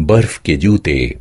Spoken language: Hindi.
बर्फ़ के जूते।